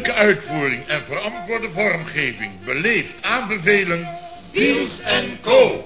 Uitvoering en verantwoorde vormgeving beleefd aanbevelen... Wiels en Co.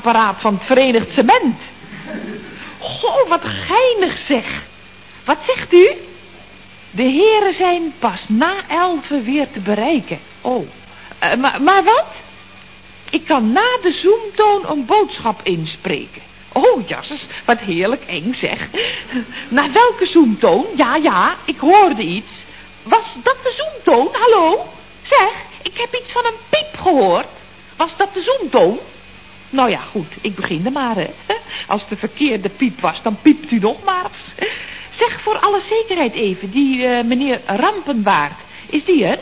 antwoordapparaat van het Verenigd Cement. Goh, wat geinig zeg. Wat zegt u? De heren zijn pas na elfen weer te bereiken. Oh, eh, maar, maar wat? Ik kan na de zoomtoon een boodschap inspreken. Oh, jasses, wat heerlijk eng zeg. Naar welke zoomtoon? Ja, ja, ik hoorde iets. Was dat de zoomtoon? Hallo? Zeg, ik heb iets van een piep gehoord. Was dat de zoomtoon? Nou ja, goed, ik begin er maar, hè. Als de verkeerde piep was, dan piept u nog maar. Zeg voor alle zekerheid even, die eh, meneer Rampenbaard, is die er?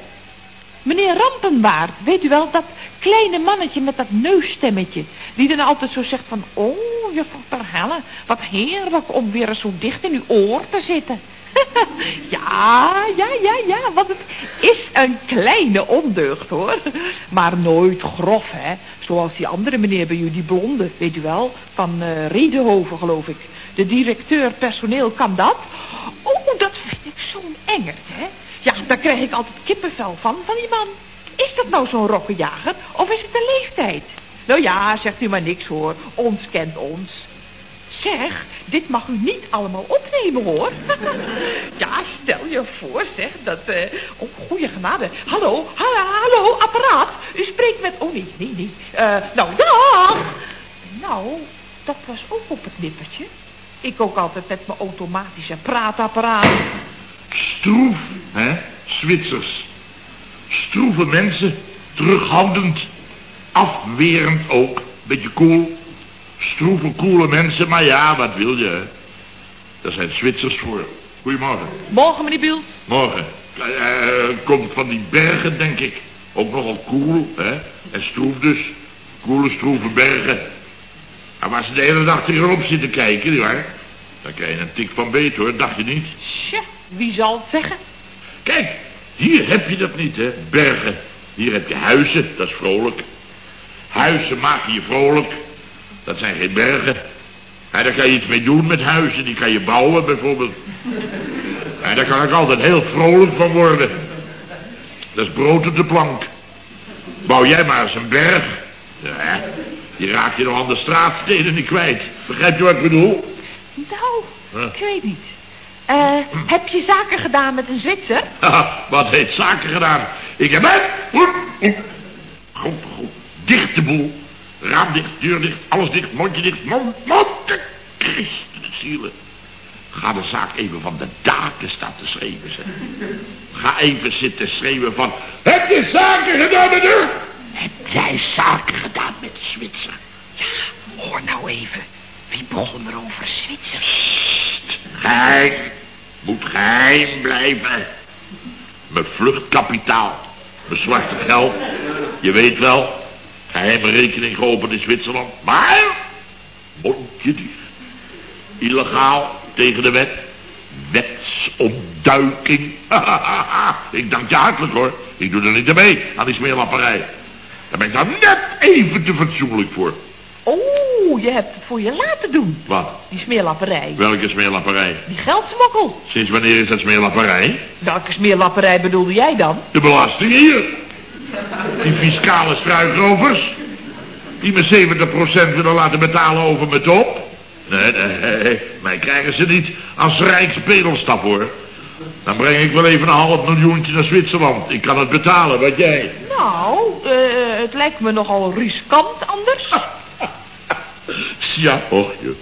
Meneer Rampenbaard, weet u wel, dat kleine mannetje met dat neusstemmetje. Die dan altijd zo zegt van, oh, juffrouw Perhelle, wat heerlijk om weer zo dicht in uw oor te zitten. ja, ja, ja, ja, want het is een kleine ondeugd hoor. Maar nooit grof, hè. Zoals die andere meneer bij u, die blonde, weet u wel, van uh, Riedenhoven geloof ik. De directeur personeel kan dat. Oh, dat vind ik zo'n engert, hè. Ja, daar krijg ik altijd kippenvel van, van die man. Is dat nou zo'n rokkenjager, of is het de leeftijd? Nou ja, zegt u maar niks hoor, ons kent ons. Zeg, dit mag u niet allemaal opnemen hoor. ja, stel je voor zeg, dat... Uh, oh, goeie genade. Hallo, ha hallo, apparaat. U spreekt met... Oh nee, nee, nee. Uh, nou, dag. Nou, dat was ook op het nippertje. Ik ook altijd met mijn automatische praatapparaat. Stroef, hè? Zwitsers. Stroeve mensen, terughoudend, afwerend ook, beetje cool. Stroeve, coole mensen, maar ja, wat wil je? Daar zijn Zwitsers voor. Goedemorgen. Morgen, meneer Biels. Morgen. Uh, komt van die bergen, denk ik. Ook nogal cool, hè? En stroef dus. Koele, stroeve bergen. En waar ze de hele dag tegenop zitten kijken, nietwaar? Dan krijg je een tik van beet, hoor. Dacht je niet? Tja, wie zal het zeggen? Kijk, hier heb je dat niet, hè. Bergen. Hier heb je huizen, dat is vrolijk. Huizen maken je vrolijk. Dat zijn geen bergen. En daar kan je iets mee doen met huizen. Die kan je bouwen, bijvoorbeeld. En daar kan ik altijd heel vrolijk van worden. Dat is brood op de plank. Bouw jij maar eens een berg. Ja, die raak je nog aan de straatsteden niet kwijt. Begrijp je wat ik bedoel? Nou, ik weet niet. Uh, heb je zaken gedaan met een Zwitser? wat heet zaken gedaan? Ik heb... Goed, goed. Dicht de boel. Raam dicht, deur dicht, alles dicht, mondje dicht, mond, mond. Christen, zielen. Ga de zaak even van de daken staan te schreeuwen, zeg. Ga even zitten schreeuwen van... Heb je zaken gedaan met u? Heb jij zaken gedaan met de Zwitser? Ja, hoor nou even. Wie begon er over Zwitser? Sst, geheim. Moet geheim blijven. Mijn vluchtkapitaal. Mijn zwarte geld. Je weet wel. Geheime rekening geopend in Zwitserland. Maar, mondje dicht. Illegaal, tegen de wet. Wetsontduiking. ik dank je hartelijk hoor. Ik doe er niet mee aan die smeerlapperij. Daar ben ik dan net even te fatsoenlijk voor. Oh, je hebt het voor je laten doen. Wat? Die smeerlapperij. Welke smeerlapperij? Die geldsmokkel. Sinds wanneer is dat smeerlapperij? Welke smeerlapperij bedoelde jij dan? De belasting hier. Die fiscale struikrovers. Die me 70% willen laten betalen over mijn top. Nee, nee, nee, mij krijgen ze niet als rijksbedelstaf hoor. Dan breng ik wel even een half miljoentje naar Zwitserland. Ik kan het betalen, wat jij? Nou, uh, het lijkt me nogal riskant anders. ja, och je.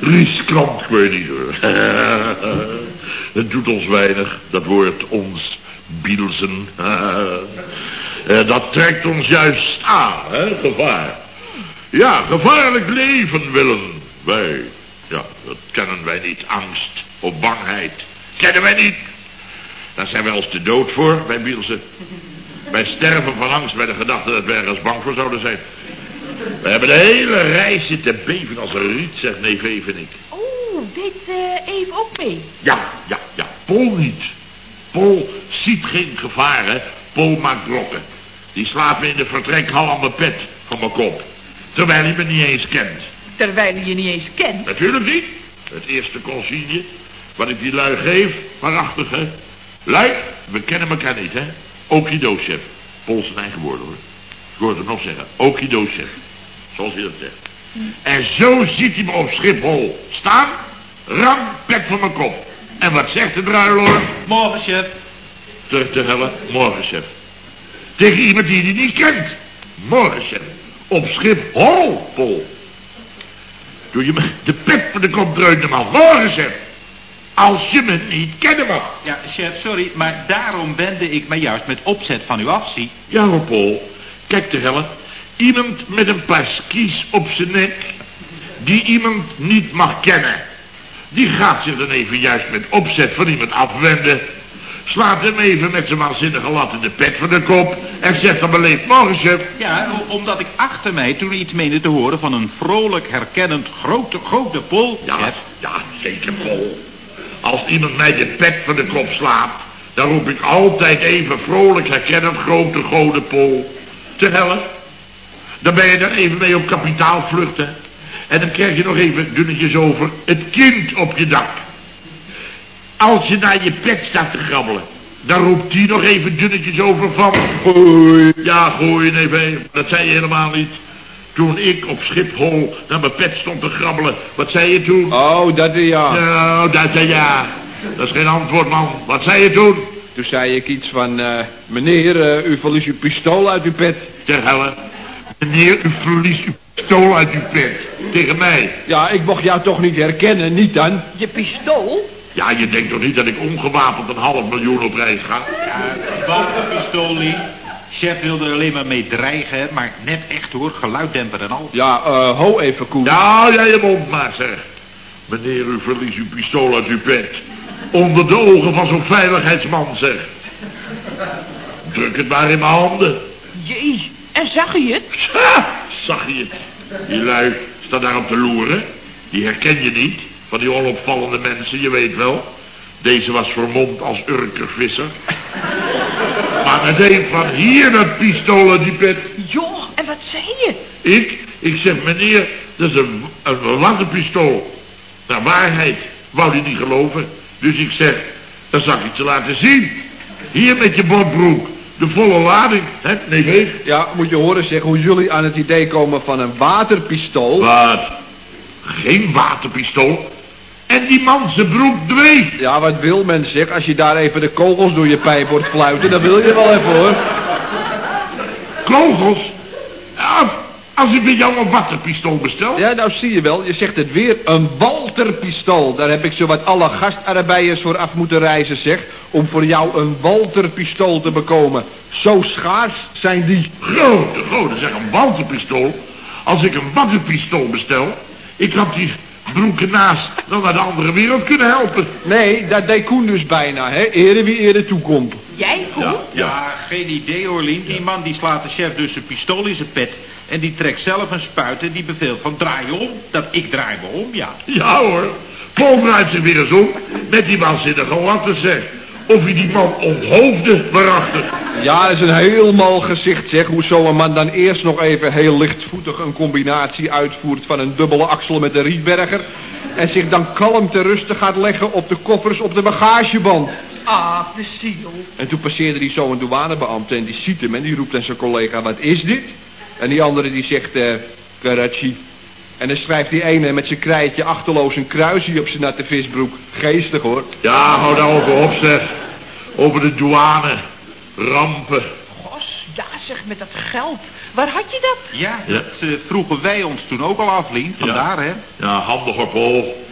riskant, ik weet niet hoor. het doet ons weinig, dat woord ons, Bielsen. Uh, dat trekt ons juist aan, hè, gevaar. Ja, gevaarlijk leven willen wij. Ja, dat kennen wij niet. Angst of bangheid. Kennen wij niet. Daar zijn wij als te dood voor bij Bielse. Wij sterven van angst bij de gedachte dat wij ergens bang voor zouden zijn. We hebben de hele reis zitten beven als een riet, zegt neef Eve en ik. Oh, deed eh Eve ook mee? Ja, ja, ja, Paul niet. Paul ziet geen gevaar, hè. Paul maakt blokken. Die slaapt me in de vertrekhal aan mijn pet van mijn kop. Terwijl hij me niet eens kent. Terwijl hij je niet eens kent. Natuurlijk niet. Het eerste consigne wat ik die lui geef, waarachtig hè. Lui, we kennen elkaar niet hè. Okido-chef. Paul zijn eigen woorden hoor. Ik hoorde hem nog zeggen. Okido-chef. Zoals hij dat zegt. En zo ziet hij me op Schiphol staan. Ram, pek van mijn kop. En wat zegt de druiloor? Morgen, chef. Te hellen, morgen chef. Tegen iemand die hij niet kent. Morgen chef. Op Schiphol, Paul. Doe je me de pet van de kop dreunen man. Morgen chef. Als je me niet kennen mag. Ja, chef, sorry, maar daarom wende ik me juist met opzet van u af, zie. Ja Paul. Kijk te hellen. Iemand met een paar skis op zijn nek. Die iemand niet mag kennen. Die gaat zich dan even juist met opzet van iemand afwenden. Slaat hem even met zijn waanzinnige lat in de pet van de kop. En zegt dan beleefd morgen chef. Ja, omdat ik achter mij toen iets meende te horen van een vrolijk, herkennend, grote, grote pol. Ja, Chef. ja, zeker Paul. Als iemand mij de pet van de kop slaat, dan roep ik altijd even vrolijk herkennend grote goden Paul. Te hellen. Dan ben je daar even mee op kapitaalvluchten. En dan krijg je nog even dunnetjes over het kind op je dak. Als je naar je pet staat te grabbelen, dan roept die nog even dunnetjes over van... Gooi. Ja, gooi, nee, nee, dat zei je helemaal niet. Toen ik op Schiphol naar mijn pet stond te grabbelen, wat zei je toen? Oh, dat is ja. Nou, dat zei ja. Dat is geen antwoord, man. Wat zei je toen? Toen zei ik iets van, eh, meneer, eh, u verliest uw pistool uit uw pet. Ter helle. Meneer, u verliest uw pistool uit uw pet. Tegen mij. Ja, ik mocht jou toch niet herkennen, niet dan? Je pistool? Ja, je denkt toch niet dat ik ongewapend een half miljoen op reis ga? Ja, wapenpistool, Lee. Chef wilde er alleen maar mee dreigen, maar net echt hoor, geluiddemper en al. Ja, eh, ho even, Koen. Ja, jij je mond maar, zeg. Meneer, u verliest uw pistool uit uw pet. Onder de ogen van zo'n veiligheidsman, zeg. Druk het maar in mijn handen. Jee, en zag je het? Ha, zag je het? Die lui staan daar op te loeren. Die herken je niet. Van die onopvallende mensen, je weet wel. Deze was vermomd als urkervisser. Maar met een van hier dat pistool die pet. Joh, en wat zei je? Ik, ik zeg meneer, dat is een, een waterpistool. Naar waarheid, wou hij niet geloven. Dus ik zeg, dan zal ik het je laten zien. Hier met je bordbroek, de volle lading, hè, nee weet. Ja, moet je horen zeg, hoe jullie aan het idee komen van een waterpistool. Wat? Geen waterpistool. En die man zijn broek dreef. Ja, wat wil men zeg, als je daar even de kogels door je pijp wordt fluiten, dan wil je wel even hoor. Kogels. Ja, als ik bij jou een waterpistool bestel. Ja, nou zie je wel, je zegt het weer, een Walterpistool. Daar heb ik zowat alle gastarbeiders voor af moeten reizen, zeg. Om voor jou een Walterpistool te bekomen. Zo schaars zijn die. Grote, grote, zeg een waterpistool. Als ik een waterpistool bestel, ik had die broeken naast dan naar de andere wereld kunnen helpen. Nee, dat deed Koen dus bijna, hè. Ere wie ere toekomt. Jij, Koen? Ja, ja. Ja, geen idee hoor, Lien. Die man die slaat de chef dus zijn pistool in zijn pet. En die trekt zelf een spuit en die beveelt van draai je om. Dat ik draai me om, ja. Ja hoor, Paul draait zich weer eens om met die waanzinnige latten zeg. Of hij die man onthoofde, waarachtig. Ja, dat is een heel mal gezicht, zeg. Hoe zo'n man dan eerst nog even heel lichtvoetig een combinatie uitvoert van een dubbele axel met een rietberger. En zich dan kalm te rusten gaat leggen op de koffers op de bagageband. Ah, de ziel. En toen passeerde hij zo een douanebeambte en die ziet hem en die roept aan zijn collega, wat is dit? En die andere die zegt, eh, Karachi. En dan schrijft die ene met zijn krijtje achterloos een kruisje op zijn natte visbroek. Geestig hoor. Ja, hou daar over op zeg. Over de douane, rampen. Gos, ja zeg, met dat geld. Waar had je dat? Ja, Ja. dat eh, vroegen wij ons toen ook al af, Lien. Vandaar, hè. Ja, handig hoor, Paul.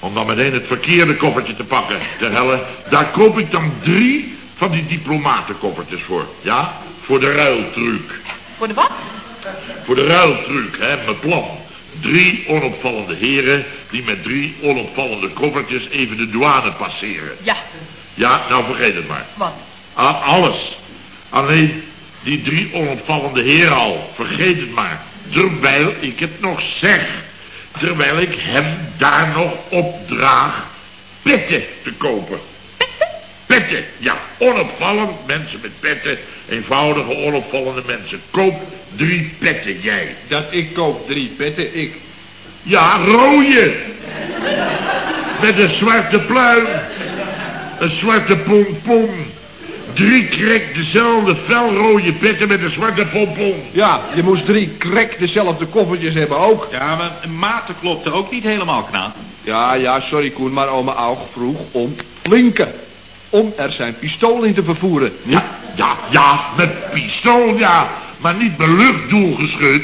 Om dan meteen het verkeerde koffertje te pakken. Ter helle, daar koop ik dan drie van die diplomatenkoffertjes voor. Ja, voor de ruiltruc. Voor de wat? Voor de ruiltruc, hè, mijn plan. Drie onopvallende heren die met drie onopvallende koffertjes even de douane passeren. Ja, Ja, nou vergeet het maar. wat? Ah, alles. Alleen die drie onopvallende heren al. Vergeet het maar. Terwijl ik het nog zeg. Terwijl ik hem daar nog opdraag petten te kopen. Petten, ja. Onopvallend, mensen met petten. Eenvoudige, onopvallende mensen. Koop drie petten, jij. Dat ik koop drie petten, ik. Ja, rode. Met een zwarte pluim. Een zwarte pompon. Drie krek dezelfde felrode petten met een zwarte pompon. Ja, je moest drie krek dezelfde koffertjes hebben ook. Ja, maar maten klopte ook niet helemaal knaap. Ja, ja, sorry Koen, maar oma Aug vroeg om linken. Om er zijn pistool in te vervoeren. Ja, ja, ja, met pistool, ja. Maar niet met luchtdoelgeschut.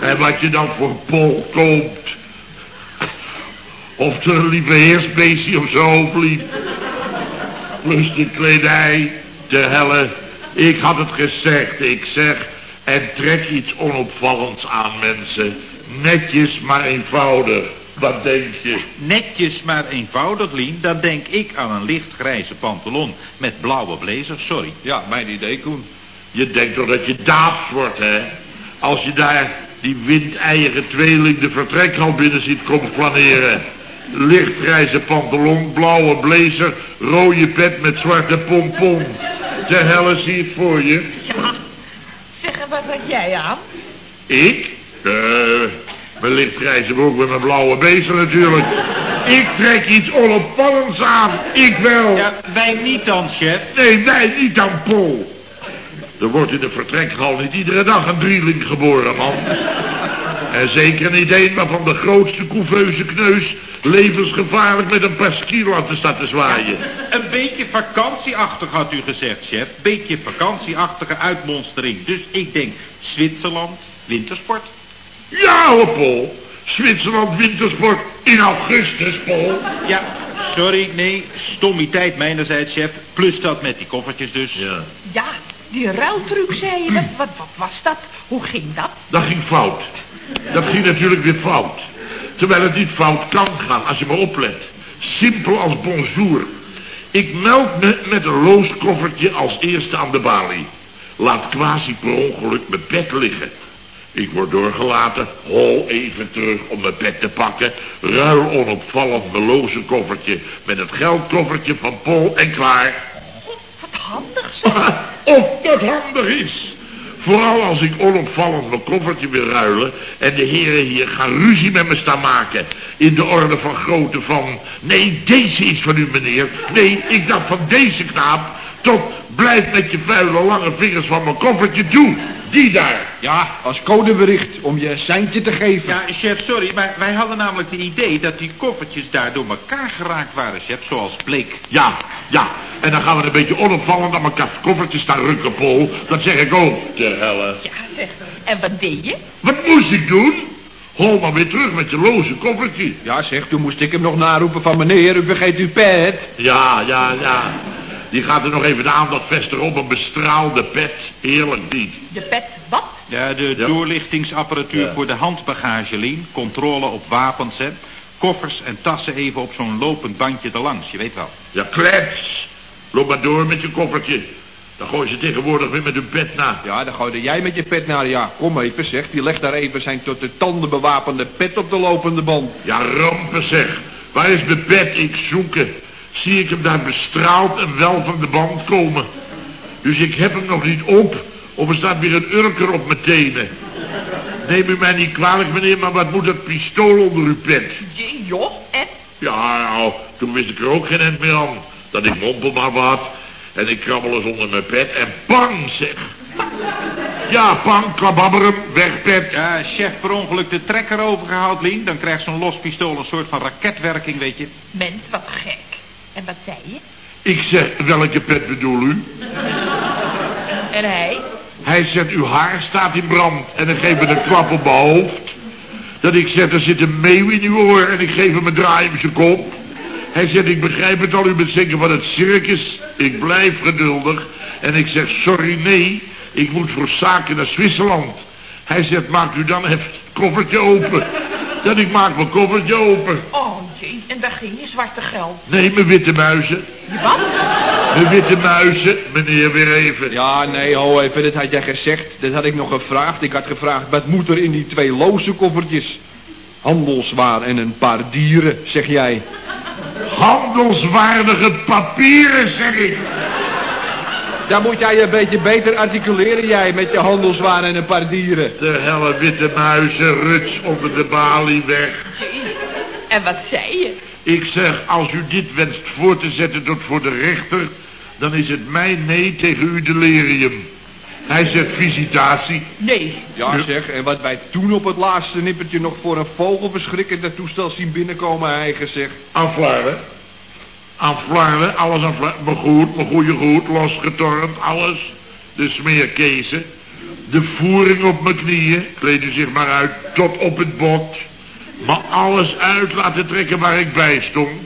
En wat je dan voor pol koopt. Of een lieve heersbeestje of zo vliegt. Plus de kledij, de helle. Ik had het gezegd, ik zeg. En trek iets onopvallends aan, mensen. Netjes, maar eenvoudig. Wat denk je? Netjes maar eenvoudig, Lien. Dan denk ik aan een lichtgrijze pantalon met blauwe blazer. Sorry. Ja, mijn idee Koen. Je denkt toch dat je daaps wordt, hè? Als je daar die windeieren tweeling de vertrekhal binnen ziet komen flaneren. Lichtgrijze pantalon, blauwe blazer, rode pet met zwarte pompon. De helle zie je het voor je. Ja, zeg, wat had jij aan? Ik? Eh, mijn lichtgrijze broek met mijn blauwe bezel natuurlijk. Ik trek iets onopvallends aan. Ik wel. Ja, wij niet dan, chef. Nee, wij niet aan Pol. Er wordt in de vertrekhal niet iedere dag een drieling geboren, man. En zeker niet een waarvan de grootste couveuse kneus levensgevaarlijk met een paar skilatten staat te zwaaien. Een beetje vakantieachtig had u gezegd, chef. Beetje vakantieachtige uitmonstering. Dus ik denk Zwitserland, wintersport. Ja hoor, Pol. Zwitserland wintersport in augustus, Pol. Ja, sorry, nee, stommiteit mijnerzijds, chef. Plus dat met die koffertjes dus. Ja, Ja, die ruiltruc, zei je. Wat, wat, wat was dat? Hoe ging dat? dat ging fout. Dat ging natuurlijk weer fout. Terwijl het niet fout kan gaan als je maar oplet. Simpel als bonjour. Ik meld me met een loos koffertje als eerste aan de balie. Laat quasi per ongeluk mijn pet liggen. Ik word doorgelaten, hol even terug om mijn pet te pakken. Ruil onopvallend mijn loze koffertje met het geldkoffertje van Pol en klaar. Wat handig, zeg. Of dat handig is. Vooral als ik onopvallend mijn koffertje wil ruilen... en de heren hier gaan ruzie met me staan maken... in de orde van grootte van... nee, deze is van u, meneer. Nee, ik dacht van deze knaap... tot blijf met je vuile lange vingers van mijn koffertje toe. Die daar. Ja, als codebericht om je een seintje te geven. Ja, chef, sorry, maar wij hadden namelijk het idee dat die koffertjes daar door elkaar geraakt waren, chef, zoals bleek. Ja, ja. En dan gaan we een beetje onopvallend aan mijn koffertje staan rukken, Pol. Dat zeg ik ook. De helle. Ja, zeg. En wat deed je? Wat moest ik doen? Hol maar weer terug met je loze koffertje. Ja, zeg, toen moest ik hem nog naroepen van meneer, u vergeet uw pet. Ja, ja, ja. Die gaat er nog even de aandacht vestigen op een bestraalde pet. Heerlijk niet. De pet, wat? Ja, de Ja. doorlichtingsapparatuur Ja. voor de handbagage, Lien. Controle op wapens, hè. Koffers en tassen even op zo'n lopend bandje erlangs, je weet wel. Ja, klets. Loop maar door met je koffertje. Dan gooi je ze tegenwoordig weer met hun pet na. Ja, dan gooide jij met je pet naar, ja, kom even zeg. Die legt daar even zijn tot de tanden bewapende pet op de lopende band. Ja, rampen zeg. Waar is mijn pet? Ik zoek het. Zie ik hem daar bestraald en wel van de band komen. Dus ik heb hem nog niet op. Of er staat weer een urker op mijn tenen. Neem u mij niet kwalijk, meneer, maar wat moet dat pistool onder uw pet? Je- Joh, en? Ja, nou, toen wist ik er ook geen end meer aan. Dat ik mompel maar wat. En ik krabbel eens onder mijn pet. En bang, zeg. Ja, bang, klababberem, weg pet. Ja, chef per ongeluk de trekker overgehaald, Lien. Dan krijgt zo'n los pistool een soort van raketwerking, weet je. Mens, wat gek. En wat zei je? Ik zeg, welke pet bedoel u? En hij? Hij zegt, uw haar staat in brand. En dan geef me een klap op mijn hoofd. Dat ik zeg, er zit een meeuw in uw oor. En ik geef hem een draai op zijn kop. Hij zegt, ik begrijp het al, u bent zeker van het circus. Ik blijf geduldig. En ik zeg, sorry, nee. Ik moet voor zaken naar Zwitserland. Hij zegt, maakt u dan even het koffertje open. Dat ik maak mijn koffertje open. Oh en daar ging je zwarte geld. Nee, mijn witte muizen. Je wat? Mijn witte muizen, meneer weer even. Ja, nee, ho even, dat had jij gezegd. Dat had ik nog gevraagd. Ik had gevraagd, wat moet er in die twee loze koffertjes? Handelswaar en een paar dieren, zeg jij. Handelswaardige papieren, zeg ik. Daar moet jij een beetje beter articuleren, jij, met je handelswaar en een paar dieren. De helle witte muizen, ruts onder de balie weg. En wat zei je? Ik zeg, als u dit wenst voor te zetten tot voor de rechter... dan is het mijn nee tegen uw delirium. Hij zegt visitatie. Nee. Ja, zeg, en wat wij toen op het laatste nippertje nog voor een vogelverschrikker dat toestel zien binnenkomen, hij gezegd. Aan Vlaarden, alles aan Vlaarden. Mijn goed, mijn goede goed, losgetornd, alles. De smeerkezen. De voering op mijn knieën, kleed u zich maar uit, tot op het bot. Maar alles uit laten trekken waar ik bij stond.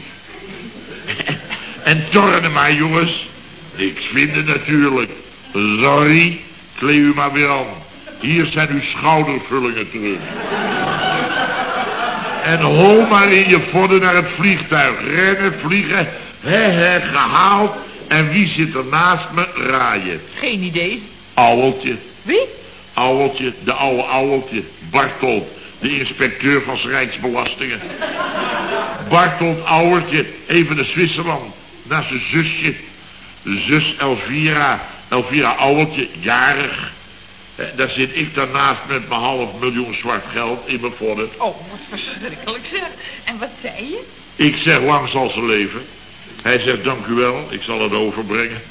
En tornen maar, jongens. Niks vinden natuurlijk. Sorry, kleed u maar weer aan. Hier zijn uw schoudervullingen terug. En hol maar in je vodden naar het vliegtuig. Rennen, vliegen, he he, gehaald. En wie zit er naast me? Raaien. Geen idee. Ouweltje, Wie? ouweltje, de oude ouweltje. Bartolt, de inspecteur van Rijksbelastingen. Bartolt Ouwertje, even naar Zwitserland. Naar zijn zusje. Zus Elvira. Elvira Ouwertje, jarig. Eh, Daar zit ik daarnaast met mijn half miljoen zwart geld in mijn vodden. Oh, wat verschrikkelijk zeg. En wat zei je? Ik zeg, lang zal ze leven. Hij zegt, dank u wel, ik zal het overbrengen.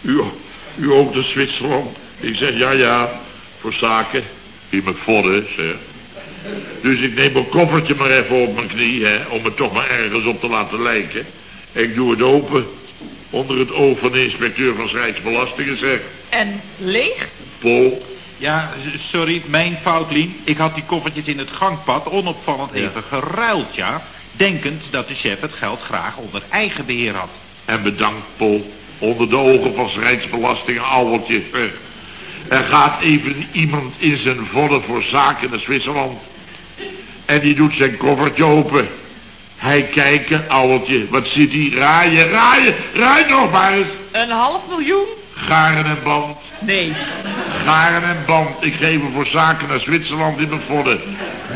U, u ook naar Zwitserland? Ik zeg, ja, ja, voor zaken. In mijn vodden, zeg. Dus ik neem mijn koffertje maar even op mijn knie, hè, om het toch maar ergens op te laten lijken. Ik doe het open, onder het oog van de inspecteur van Rijksbelastingen, zeg. En leeg? Pol, Ja, sorry, mijn fout, Lien. Ik had die koffertjes in het gangpad onopvallend Ja. even geruild, ja. Denkend dat de chef het geld graag onder eigen beheer had. En bedankt, Pol. Onder de ogen van Rijksbelastingen, ouweltje. Eh, Er gaat even iemand in zijn vodden voor zaken naar Zwitserland. En die doet zijn koffertje open. Hij kijken, ouweltje. Wat zit hij? Raaien, raaien, raai nog maar eens. Een half miljoen? Garen en band, Nee. garen en band. Ik geef hem voor zaken naar Zwitserland in mijn vodden.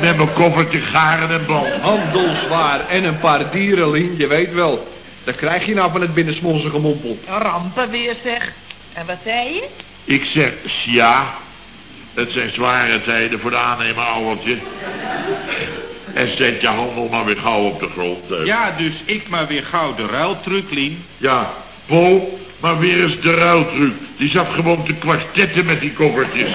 Met mijn koffertje garen en band. Handelswaar en een paar dieren, Lien, je weet wel. Dat krijg je nou van het binnensmolse gemompel. Rampen weer zeg. En wat zei je? Ik zeg, ja, het zijn zware tijden voor de aannemer, ouweltje. En zet je handel maar weer gauw op de grond. Ja, dus ik maar weer gauw de ruiltruc, Lien. Ja, Paul, maar weer eens de ruiltruc. Die zat gewoon te kwartetten met die koffertjes.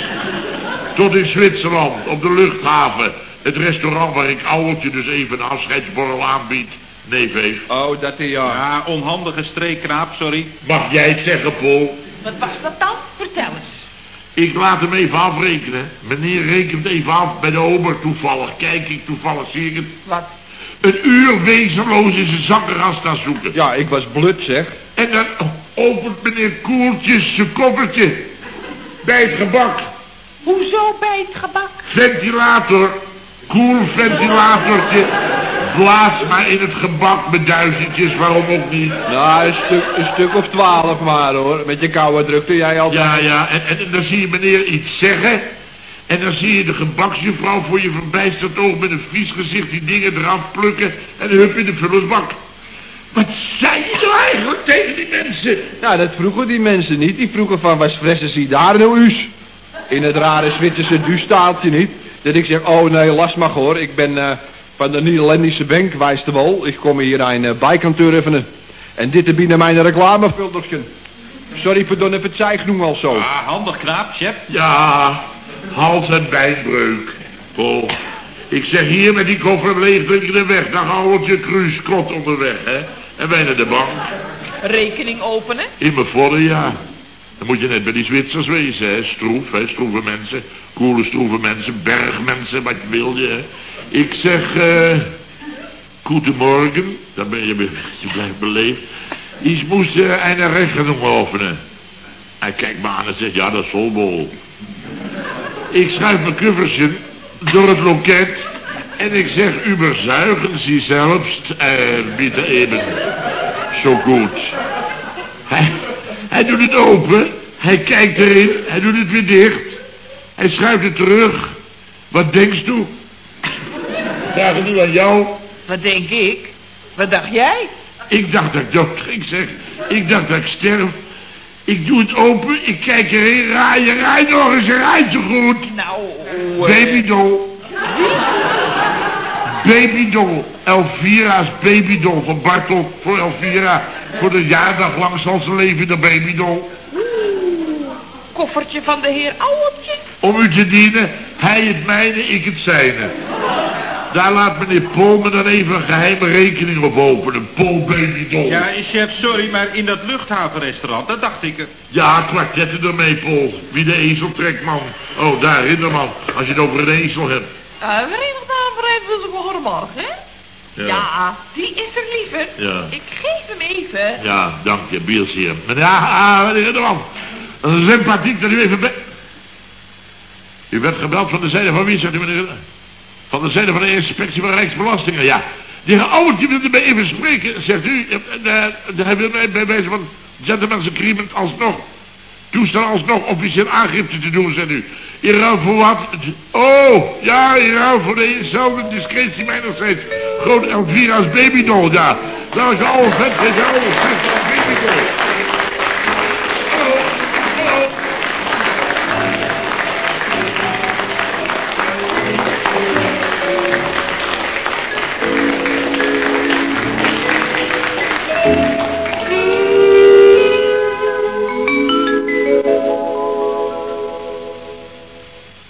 Tot in Zwitserland, op de luchthaven. Het restaurant waar ik ouweltje dus even een afscheidsborrel aanbied. Nee, Veef. Oh, dat is ja. Ja, onhandige streekknaap, sorry. Mag jij het zeggen, Paul? Wat was dat dan? Vertel eens. Ik laat hem even afrekenen. Meneer rekent even af bij de ober toevallig. Kijk ik toevallig, zie ik het. Wat? Een uur wezenloos in zijn zakkenras staan zoeken. Ja, ik was blut, zeg. En dan opent meneer Koeltjes zijn koffertje. Bij het gebak. Hoezo bij het gebak? Ventilator. Koel Blaas maar in het gebak met duizendjes, waarom ook niet. Nou, een stuk, een stuk of twaalf maar, hoor. Met je koude drukte jij altijd. Ja, ja, en, en, dan zie je meneer iets zeggen. En dan zie je de gebaksjuffrouw voor je verbijsterd oog met een vies gezicht die dingen eraf plukken en hup in de vullersbak. Wat zei je nou eigenlijk tegen die mensen? Nou, dat vroegen die mensen niet. Die vroegen van, wat fressen ze daar nou us? In het rare Zwitserse duurstaaltje niet. Dat ik zeg, oh nee, last maar hoor. Ik ben eh, van de Nederlandse bank, wijst de wol. Ik kom hier een uh, bijkantoor even. En dit binnen mijn reclamefiltertje. Sorry voor don even het zij genoeg al zo. Ah, handig knaap, chef. Ja, hals- en bijnbreuk. Paul, ik zeg hier met die koffer leeg de weg. Dan houdt je kruiskot onderweg, hè. En wij naar de bank. Rekening openen? In mijn vodden, ja. Dan moet je net bij die Zwitsers wezen, hè. Stroef, hè. Stroeve mensen. Koele stroeve mensen. Bergmensen, wat wil je, hè. Ik zeg, eh... Goedemorgen. Dan ben je, je blijft beleefd. Ich moest uh, een rekening openen. Hij kijkt me aan en zegt, ja, dat is Solbol. Ik schuif mijn kuffertje door het loket. En ik zeg, überzuigen Sie selbst. En bitte even. Zo goed. Hij doet het open. Hij kijkt erin. Hij doet het weer dicht. Hij schuift het terug. Wat denkst u? Vraag het nu aan jou. Wat denk ik? Wat dacht jij? Ik dacht dat ik dood ging, zeg. Ik dacht dat ik sterf. Ik doe het open, ik kijk erin, raai nog eens, raai zo goed. Nou, Babydoll. Babydoll. Elvira's babydoll van Bartel voor Elvira. Voor de jaardag lang zal ze leven in de babydoll. koffertje van de heer Ouweltje. Om u te dienen, hij het mijne, ik het zijne. Daar laat meneer Pol me dan even een geheime rekening op openen. Pol babydoll. Ja, chef, sorry, maar in dat luchthavenrestaurant, dat dacht ik... eh, Ja, kwartetten ermee, Pol. Wie de ezel trekt, man. Oh, daar, Rinderman. Als je het over een ezel hebt. Uh, Verenigde wil ik goedemorgen, hè? Ja. die is er liever. Ja. Ik geef hem even. Ja, dank je, hier. Meneer, ah, ah, meneer Rinderman. Een sympathiek dat u even... Be u werd gebeld van de zijde van wie, zegt u, meneer Rinderman? Van de zijde van de inspectie van Rijksbelastingen, ja. De heer Ouwertje wilde mij even spreken, zegt u. Hij wil mij bij wijze van gentleman's agreement alsnog toestaan alsnog officieel aangifte te doen, zegt u. In ruil voor wat? Oh, ja, in ruil voor dezelfde discretie mijnerzijds. Groot Elvira's babydoll, ja. Was de oude vet, de oude vet, babydoll.